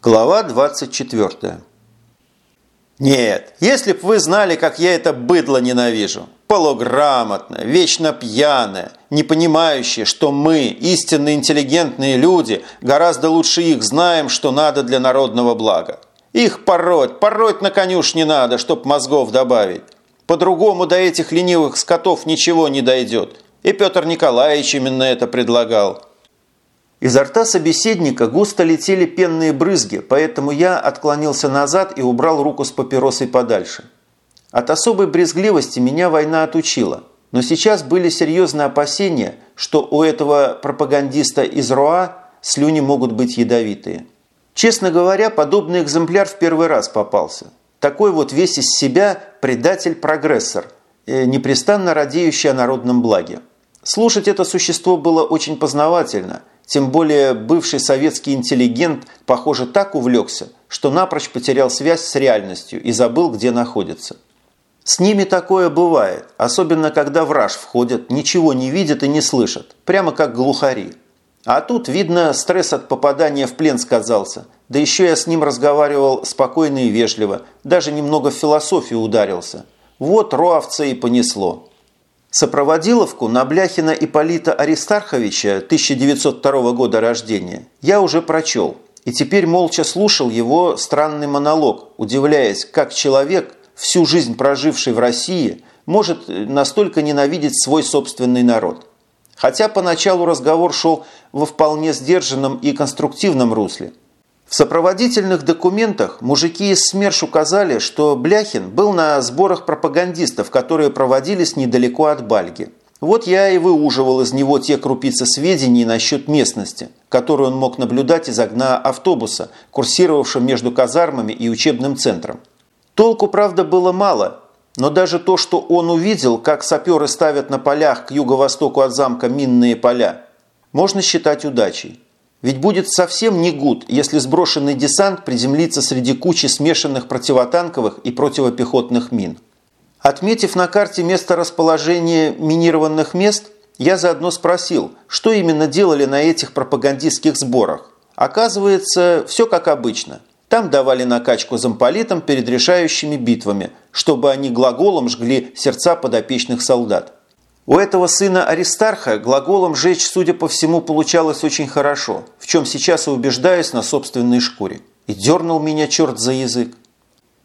Глава 24. Нет, если б вы знали, как я это быдло ненавижу. Полуграмотное, вечно пьяное, не понимающее, что мы, истинно интеллигентные люди, гораздо лучше их знаем, что надо для народного блага. Их пороть, пороть на конюшне надо, чтоб мозгов добавить. По-другому до этих ленивых скотов ничего не дойдет. И Петр Николаевич именно это предлагал. Изо рта собеседника густо летели пенные брызги, поэтому я отклонился назад и убрал руку с папиросой подальше. От особой брезгливости меня война отучила, но сейчас были серьезные опасения, что у этого пропагандиста из РОА слюни могут быть ядовитые. Честно говоря, подобный экземпляр в первый раз попался. Такой вот весь из себя предатель-прогрессор, э, непрестанно радеющий о народном благе. Слушать это существо было очень познавательно – тем более бывший советский интеллигент, похоже, так увлекся, что напрочь потерял связь с реальностью и забыл, где находится. С ними такое бывает, особенно когда в раж входят, ничего не видят и не слышат, прямо как глухари. А тут, видно, стресс от попадания в плен сказался. Да еще я с ним разговаривал спокойно и вежливо, даже немного в философию ударился. Вот роовца и понесло. Сопроводиловку на Бляхина Ипполита Аристарховича 1902 года рождения я уже прочел и теперь молча слушал его странный монолог, удивляясь, как человек, всю жизнь проживший в России, может настолько ненавидеть свой собственный народ. Хотя поначалу разговор шел во вполне сдержанном и конструктивном русле – в сопроводительных документах мужики из СМЕРШ указали, что Бляхин был на сборах пропагандистов, которые проводились недалеко от Бальги. Вот я и выуживал из него те крупицы сведений насчет местности, которую он мог наблюдать из окна автобуса, курсировавшего между казармами и учебным центром. Толку, правда, было мало, но даже то, что он увидел, как саперы ставят на полях к юго-востоку от замка минные поля, можно считать удачей. Ведь будет совсем не гуд, если сброшенный десант приземлится среди кучи смешанных противотанковых и противопехотных мин. Отметив на карте место расположения минированных мест, я заодно спросил, что именно делали на этих пропагандистских сборах. Оказывается, все как обычно. Там давали накачку замполитам перед решающими битвами, чтобы они глаголом жгли сердца подопечных солдат. У этого сына Аристарха глаголом «жечь», судя по всему, получалось очень хорошо, в чем сейчас и убеждаюсь на собственной шкуре. И дернул меня черт за язык.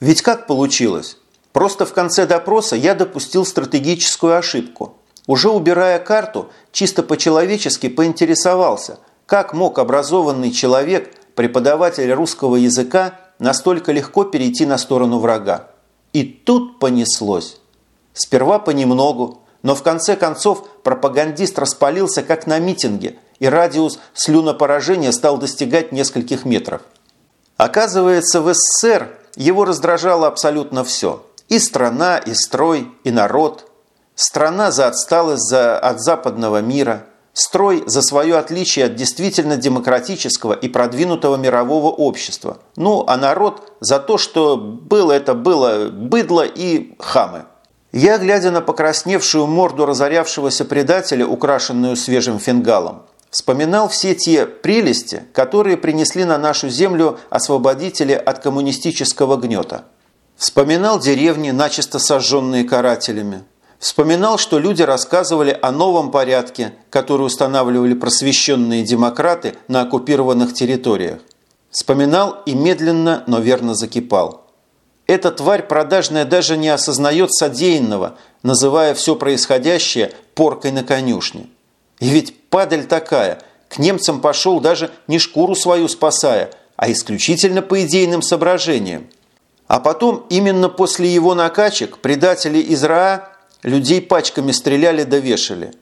Ведь как получилось? Просто в конце допроса я допустил стратегическую ошибку. Уже убирая карту, чисто по-человечески поинтересовался, как мог образованный человек, преподаватель русского языка, настолько легко перейти на сторону врага. И тут понеслось. Сперва понемногу, но в конце концов пропагандист распалился как на митинге, и радиус слюнопоражения стал достигать нескольких метров. Оказывается, в СССР его раздражало абсолютно все. И страна, и строй, и народ. Страна за отсталость за, от западного мира. Строй за свое отличие от действительно демократического и продвинутого мирового общества. Ну, а народ за то, что было это было быдло и хамы. Я, глядя на покрасневшую морду разорявшегося предателя, украшенную свежим фингалом, вспоминал все те прелести, которые принесли на нашу землю освободители от коммунистического гнета. Вспоминал деревни, начисто сожженные карателями. Вспоминал, что люди рассказывали о новом порядке, который устанавливали просвещенные демократы на оккупированных территориях. Вспоминал и медленно, но верно закипал. Эта тварь продажная даже не осознает содеянного, называя все происходящее поркой на конюшне. И ведь падаль такая, к немцам пошел даже не шкуру свою спасая, а исключительно по идейным соображениям. А потом именно после его накачек предатели из РАА людей пачками стреляли да вешали.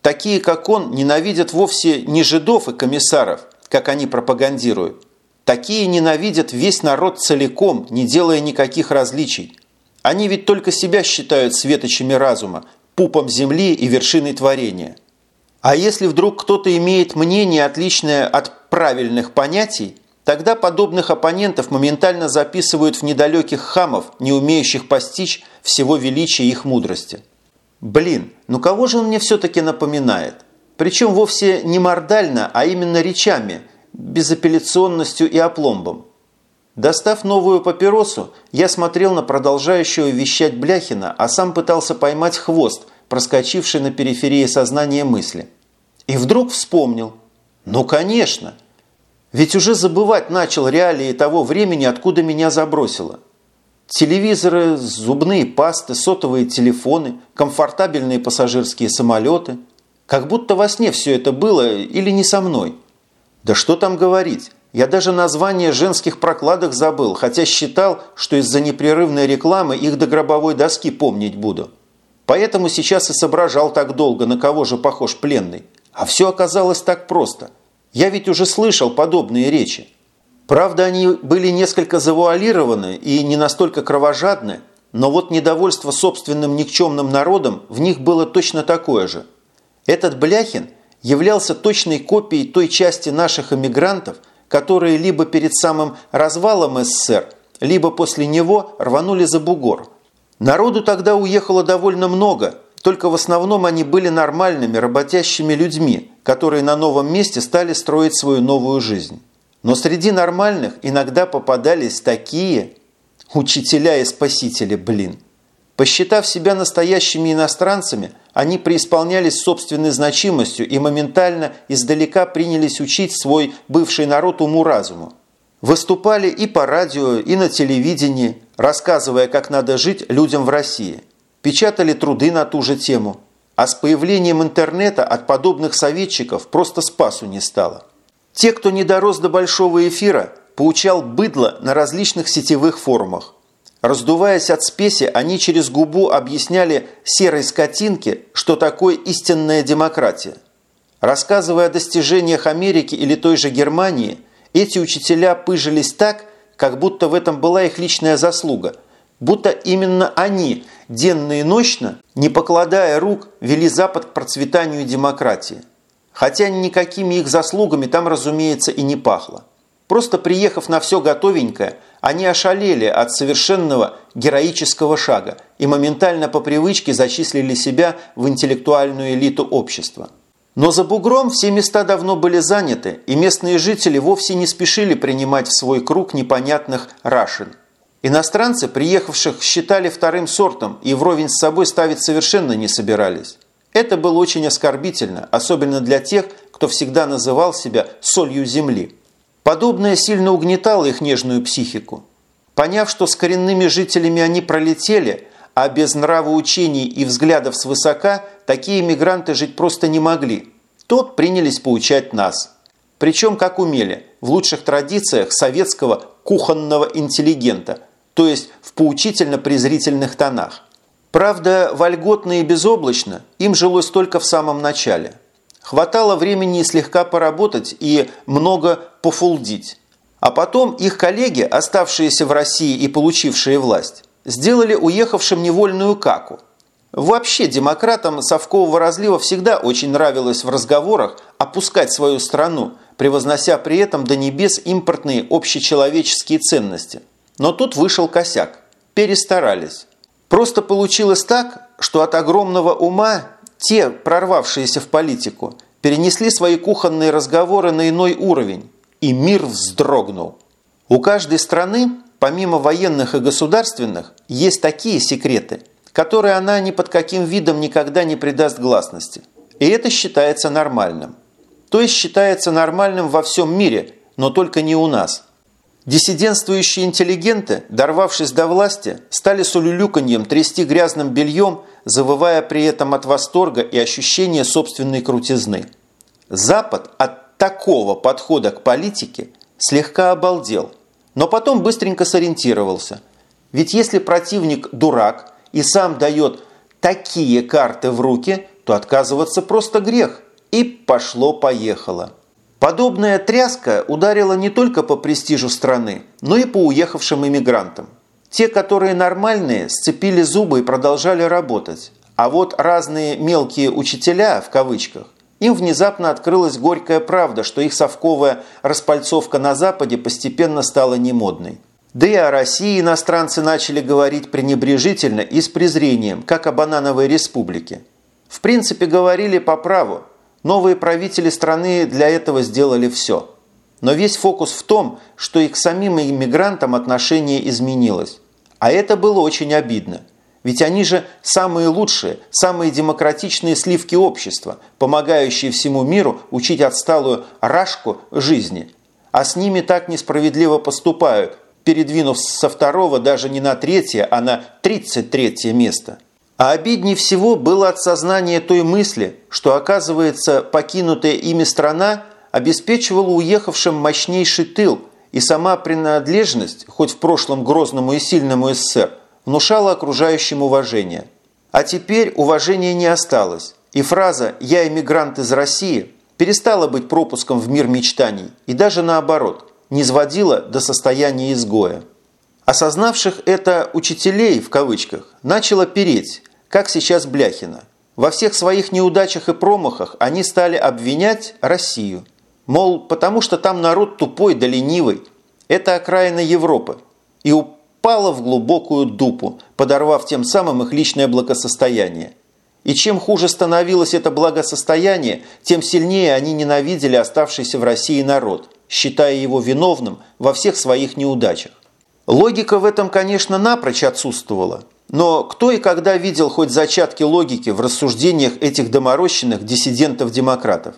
Такие, как он, ненавидят вовсе не жидов и комиссаров, как они пропагандируют, Такие ненавидят весь народ целиком, не делая никаких различий. Они ведь только себя считают светочами разума, пупом земли и вершиной творения. А если вдруг кто-то имеет мнение, отличное от правильных понятий, тогда подобных оппонентов моментально записывают в недалеких хамов, не умеющих постичь всего величия их мудрости. Блин, ну кого же он мне все-таки напоминает? Причем вовсе не мордально, а именно речами – безапелляционностью и опломбом. Достав новую папиросу, я смотрел на продолжающего вещать Бляхина, а сам пытался поймать хвост, проскочивший на периферии сознания мысли. И вдруг вспомнил. Ну, конечно! Ведь уже забывать начал реалии того времени, откуда меня забросило. Телевизоры, зубные пасты, сотовые телефоны, комфортабельные пассажирские самолеты. Как будто во сне все это было или не со мной. Да что там говорить, я даже название женских прокладок забыл, хотя считал, что из-за непрерывной рекламы их до гробовой доски помнить буду. Поэтому сейчас и соображал так долго, на кого же похож пленный. А все оказалось так просто. Я ведь уже слышал подобные речи. Правда, они были несколько завуалированы и не настолько кровожадны, но вот недовольство собственным никчемным народом в них было точно такое же. Этот Бляхин являлся точной копией той части наших эмигрантов, которые либо перед самым развалом СССР, либо после него рванули за бугор. Народу тогда уехало довольно много, только в основном они были нормальными, работящими людьми, которые на новом месте стали строить свою новую жизнь. Но среди нормальных иногда попадались такие учителя и спасители, блин. Посчитав себя настоящими иностранцами, они преисполнялись собственной значимостью и моментально издалека принялись учить свой бывший народ уму-разуму. Выступали и по радио, и на телевидении, рассказывая, как надо жить людям в России. Печатали труды на ту же тему. А с появлением интернета от подобных советчиков просто спасу не стало. Те, кто не дорос до большого эфира, поучал быдло на различных сетевых форумах. Раздуваясь от спеси, они через губу объясняли серой скотинке, что такое истинная демократия. Рассказывая о достижениях Америки или той же Германии, эти учителя пыжились так, как будто в этом была их личная заслуга, будто именно они, денно и ночно, не покладая рук, вели Запад к процветанию демократии. Хотя никакими их заслугами там, разумеется, и не пахло. Просто приехав на все готовенькое, они ошалели от совершенного героического шага и моментально по привычке зачислили себя в интеллектуальную элиту общества. Но за бугром все места давно были заняты, и местные жители вовсе не спешили принимать в свой круг непонятных рашин. Иностранцы, приехавших, считали вторым сортом и вровень с собой ставить совершенно не собирались. Это было очень оскорбительно, особенно для тех, кто всегда называл себя солью земли. Подобное сильно угнетало их нежную психику. Поняв, что с коренными жителями они пролетели, а без нравоучений и взглядов свысока такие мигранты жить просто не могли, тот принялись поучать нас. Причем как умели, в лучших традициях советского кухонного интеллигента, то есть в поучительно-презрительных тонах. Правда, вольготно и безоблачно им жилось только в самом начале. Хватало времени слегка поработать и много пофулдить. А потом их коллеги, оставшиеся в России и получившие власть, сделали уехавшим невольную каку. Вообще демократам совкового разлива всегда очень нравилось в разговорах опускать свою страну, превознося при этом до небес импортные общечеловеческие ценности. Но тут вышел косяк. Перестарались. Просто получилось так, что от огромного ума те, прорвавшиеся в политику, перенесли свои кухонные разговоры на иной уровень, и мир вздрогнул. У каждой страны, помимо военных и государственных, есть такие секреты, которые она ни под каким видом никогда не придаст гласности. И это считается нормальным. То есть считается нормальным во всем мире, но только не у нас – Диссидентствующие интеллигенты, дорвавшись до власти, стали с улюлюканьем трясти грязным бельем, завывая при этом от восторга и ощущения собственной крутизны. Запад от такого подхода к политике слегка обалдел, но потом быстренько сориентировался. Ведь если противник дурак и сам дает такие карты в руки, то отказываться просто грех. И пошло-поехало. Подобная тряска ударила не только по престижу страны, но и по уехавшим иммигрантам. Те, которые нормальные, сцепили зубы и продолжали работать. А вот разные «мелкие учителя» в кавычках, им внезапно открылась горькая правда, что их совковая распальцовка на Западе постепенно стала немодной. Да и о России иностранцы начали говорить пренебрежительно и с презрением, как о банановой республике. В принципе, говорили по праву, Новые правители страны для этого сделали все. Но весь фокус в том, что и к самим иммигрантам отношение изменилось. А это было очень обидно. Ведь они же самые лучшие, самые демократичные сливки общества, помогающие всему миру учить отсталую рашку жизни. А с ними так несправедливо поступают, передвинув со второго даже не на третье, а на тридцать третье место. А обиднее всего было от сознания той мысли, что, оказывается, покинутая ими страна обеспечивала уехавшим мощнейший тыл, и сама принадлежность, хоть в прошлом грозному и сильному СССР, внушала окружающим уважение. А теперь уважения не осталось, и фраза «я эмигрант из России» перестала быть пропуском в мир мечтаний и даже наоборот, не сводила до состояния изгоя. Осознавших это «учителей» в кавычках начало переть, как сейчас Бляхина. Во всех своих неудачах и промахах они стали обвинять Россию. Мол, потому что там народ тупой да ленивый. Это окраина Европы. И упала в глубокую дупу, подорвав тем самым их личное благосостояние. И чем хуже становилось это благосостояние, тем сильнее они ненавидели оставшийся в России народ, считая его виновным во всех своих неудачах. Логика в этом, конечно, напрочь отсутствовала. Но кто и когда видел хоть зачатки логики в рассуждениях этих доморощенных диссидентов-демократов?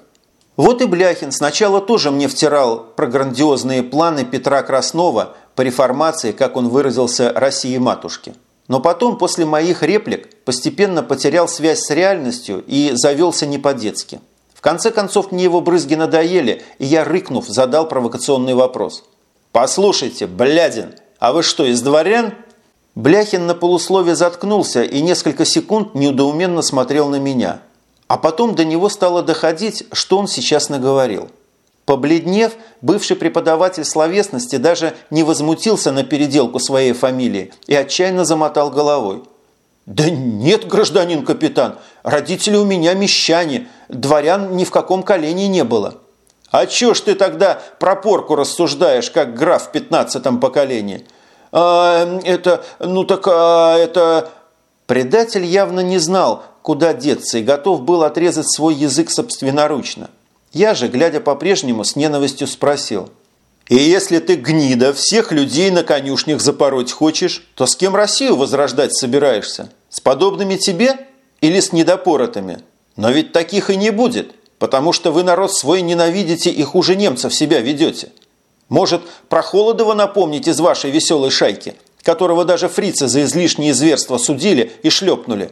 Вот и Бляхин сначала тоже мне втирал про грандиозные планы Петра Краснова по реформации, как он выразился, России-матушки. Но потом, после моих реплик, постепенно потерял связь с реальностью и завелся не по-детски. В конце концов, мне его брызги надоели, и я, рыкнув, задал провокационный вопрос. «Послушайте, блядин, а вы что, из дворян?» Бляхин на полуслове заткнулся и несколько секунд недоуменно смотрел на меня – а потом до него стало доходить, что он сейчас наговорил. Побледнев, бывший преподаватель словесности даже не возмутился на переделку своей фамилии и отчаянно замотал головой. «Да нет, гражданин капитан, родители у меня мещане, дворян ни в каком колене не было». «А чё ж ты тогда про порку рассуждаешь, как граф в пятнадцатом поколении?» «А, это, ну так, а, это...» Предатель явно не знал, куда деться, и готов был отрезать свой язык собственноручно. Я же, глядя по-прежнему, с ненавистью спросил. «И если ты, гнида, всех людей на конюшнях запороть хочешь, то с кем Россию возрождать собираешься? С подобными тебе или с недопоротыми? Но ведь таких и не будет, потому что вы народ свой ненавидите и хуже немцев себя ведете. Может, про Холодова напомнить из вашей веселой шайки, которого даже фрицы за излишние зверства судили и шлепнули?»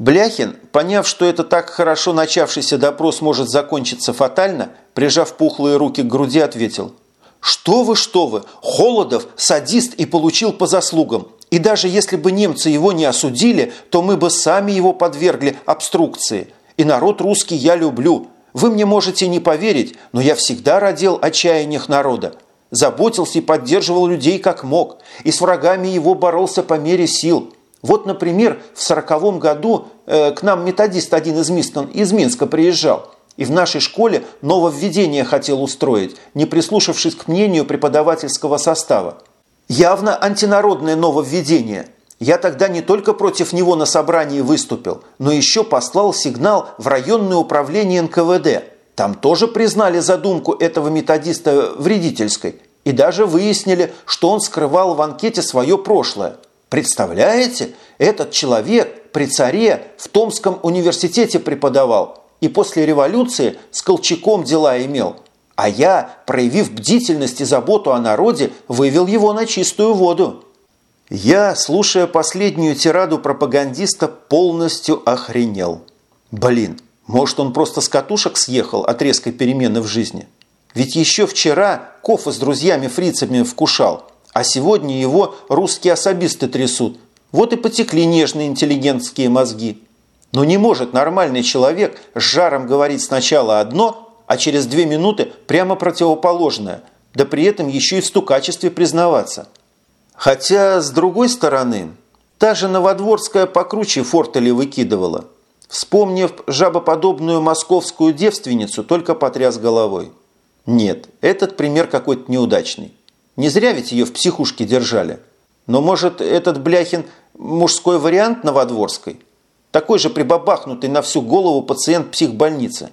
Бляхин, поняв, что это так хорошо начавшийся допрос может закончиться фатально, прижав пухлые руки к груди, ответил. «Что вы, что вы! Холодов – садист и получил по заслугам. И даже если бы немцы его не осудили, то мы бы сами его подвергли обструкции. И народ русский я люблю. Вы мне можете не поверить, но я всегда родил отчаяниях народа. Заботился и поддерживал людей как мог. И с врагами его боролся по мере сил». Вот, например, в сороковом году э, к нам методист один из, Мистон, из Минска приезжал и в нашей школе нововведение хотел устроить, не прислушавшись к мнению преподавательского состава. Явно антинародное нововведение. Я тогда не только против него на собрании выступил, но еще послал сигнал в районное управление НКВД. Там тоже признали задумку этого методиста вредительской и даже выяснили, что он скрывал в анкете свое прошлое – Представляете, этот человек при царе в Томском университете преподавал и после революции с Колчаком дела имел. А я, проявив бдительность и заботу о народе, вывел его на чистую воду. Я, слушая последнюю тираду пропагандиста, полностью охренел. Блин, может он просто с катушек съехал от резкой перемены в жизни? Ведь еще вчера кофе с друзьями-фрицами вкушал – а сегодня его русские особисты трясут. Вот и потекли нежные интеллигентские мозги. Но не может нормальный человек с жаром говорить сначала одно, а через две минуты прямо противоположное, да при этом еще и в стукачестве признаваться. Хотя, с другой стороны, та же Новодворская покруче фортели выкидывала. Вспомнив жабоподобную московскую девственницу, только потряс головой. Нет, этот пример какой-то неудачный. Не зря ведь ее в психушке держали. Но может этот Бляхин мужской вариант Новодворской? Такой же прибабахнутый на всю голову пациент психбольницы.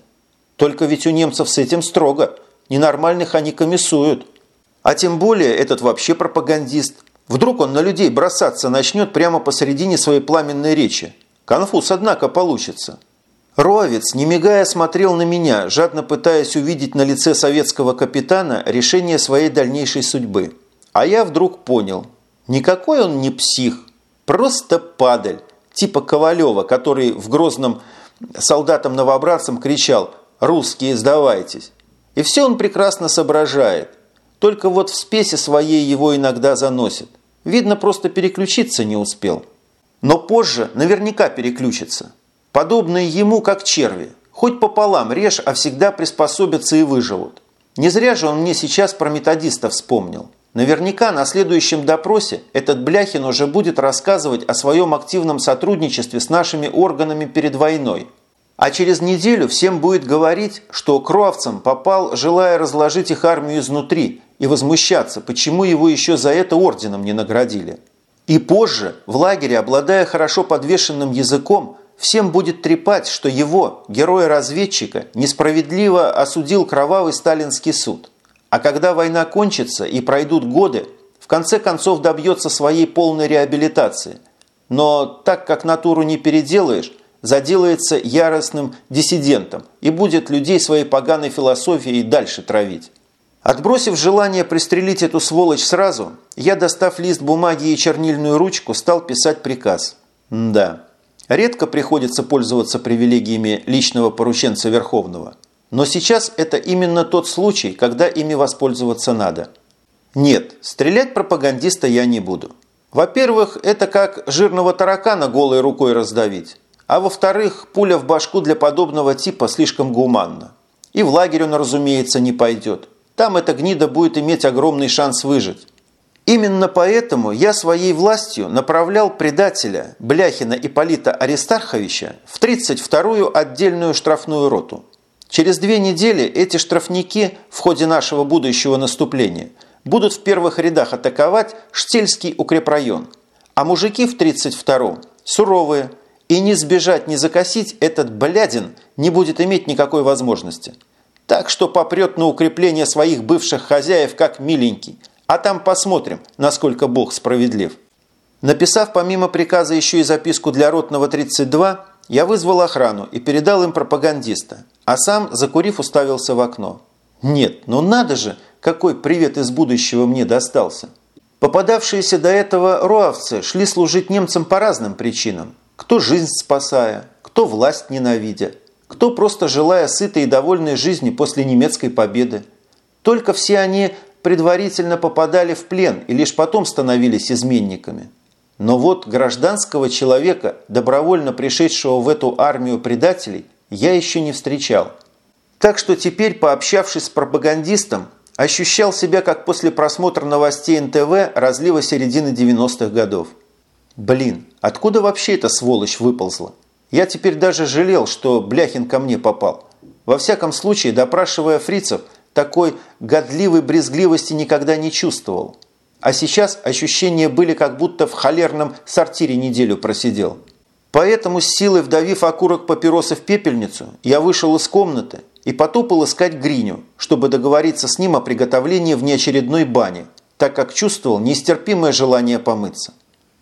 Только ведь у немцев с этим строго. Ненормальных они комиссуют. А тем более этот вообще пропагандист. Вдруг он на людей бросаться начнет прямо посередине своей пламенной речи. Конфуз, однако, получится. Ровец, не мигая, смотрел на меня, жадно пытаясь увидеть на лице советского капитана решение своей дальнейшей судьбы. А я вдруг понял. Никакой он не псих. Просто падаль. Типа Ковалева, который в Грозном солдатам-новобранцам кричал «Русские, сдавайтесь!». И все он прекрасно соображает. Только вот в спесе своей его иногда заносит. Видно, просто переключиться не успел. Но позже наверняка переключится. Подобные ему, как черви. Хоть пополам режь, а всегда приспособятся и выживут. Не зря же он мне сейчас про методиста вспомнил. Наверняка на следующем допросе этот Бляхин уже будет рассказывать о своем активном сотрудничестве с нашими органами перед войной. А через неделю всем будет говорить, что кровцам попал, желая разложить их армию изнутри и возмущаться, почему его еще за это орденом не наградили. И позже, в лагере, обладая хорошо подвешенным языком, всем будет трепать, что его, героя-разведчика, несправедливо осудил кровавый сталинский суд – а когда война кончится и пройдут годы, в конце концов добьется своей полной реабилитации. Но так как натуру не переделаешь, заделается яростным диссидентом и будет людей своей поганой философией дальше травить. Отбросив желание пристрелить эту сволочь сразу, я, достав лист бумаги и чернильную ручку, стал писать приказ. да, редко приходится пользоваться привилегиями личного порученца Верховного – но сейчас это именно тот случай, когда ими воспользоваться надо. Нет, стрелять пропагандиста я не буду. Во-первых, это как жирного таракана голой рукой раздавить. А во-вторых, пуля в башку для подобного типа слишком гуманна. И в лагерь он, разумеется, не пойдет. Там эта гнида будет иметь огромный шанс выжить. Именно поэтому я своей властью направлял предателя Бляхина Ипполита Аристарховича в 32-ю отдельную штрафную роту – Через две недели эти штрафники в ходе нашего будущего наступления будут в первых рядах атаковать Штельский укрепрайон, а мужики в 32-м суровые, и не сбежать, не закосить этот блядин не будет иметь никакой возможности. Так что попрет на укрепление своих бывших хозяев как миленький, а там посмотрим, насколько Бог справедлив. Написав помимо приказа еще и записку для ротного 32, я вызвал охрану и передал им пропагандиста, а сам, закурив, уставился в окно. Нет, ну надо же, какой привет из будущего мне достался. Попадавшиеся до этого роавцы шли служить немцам по разным причинам. Кто жизнь спасая, кто власть ненавидя, кто просто желая сытой и довольной жизни после немецкой победы. Только все они предварительно попадали в плен и лишь потом становились изменниками. Но вот гражданского человека, добровольно пришедшего в эту армию предателей – я еще не встречал. Так что теперь, пообщавшись с пропагандистом, ощущал себя как после просмотра новостей НТВ разлива середины 90-х годов. Блин, откуда вообще эта сволочь выползла? Я теперь даже жалел, что Бляхин ко мне попал. Во всяком случае, допрашивая фрицев, такой годливой брезгливости никогда не чувствовал. А сейчас ощущения были, как будто в холерном сортире неделю просидел. Поэтому, с силой вдавив окурок папиросы в пепельницу, я вышел из комнаты и потопал искать Гриню, чтобы договориться с ним о приготовлении внеочередной бани, так как чувствовал нестерпимое желание помыться.